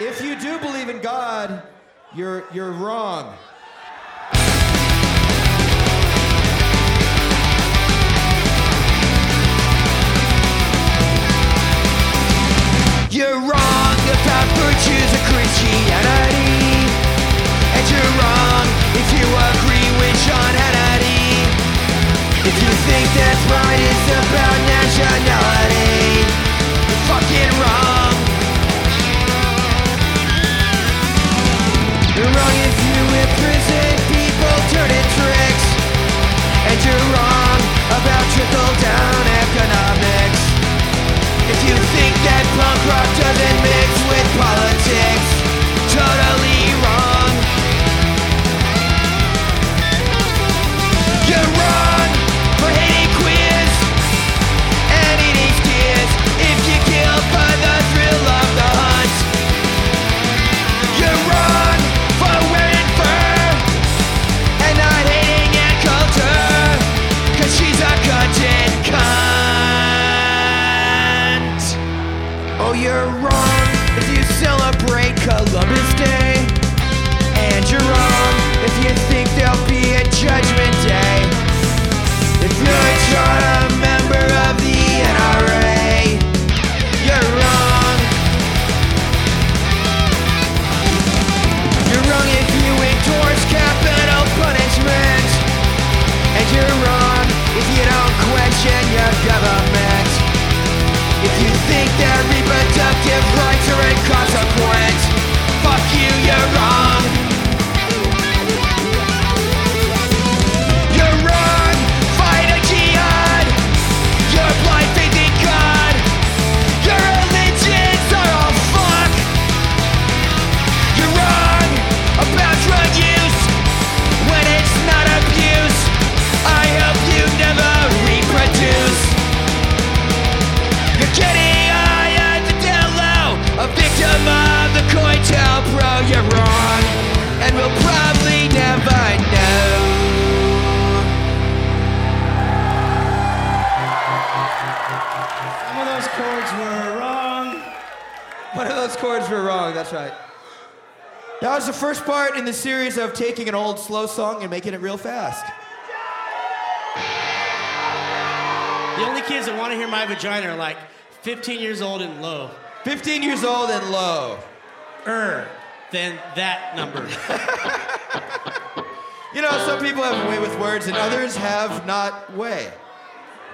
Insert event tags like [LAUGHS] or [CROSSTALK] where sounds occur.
If you do believe in God, you're you're wrong. You're wrong about virtues of Christianity. And you're wrong if you agree with Sean Hannity. If you think that pride you're wrong. If you celebrate Columbus were wrong. One of those chords were wrong. That's right. That was the first part in the series of taking an old slow song and making it real fast. The only kids that want to hear my vagina are like 15 years old and low. 15 years old and low. Er, than that number. [LAUGHS] You know, some people have a way with words and others have not way.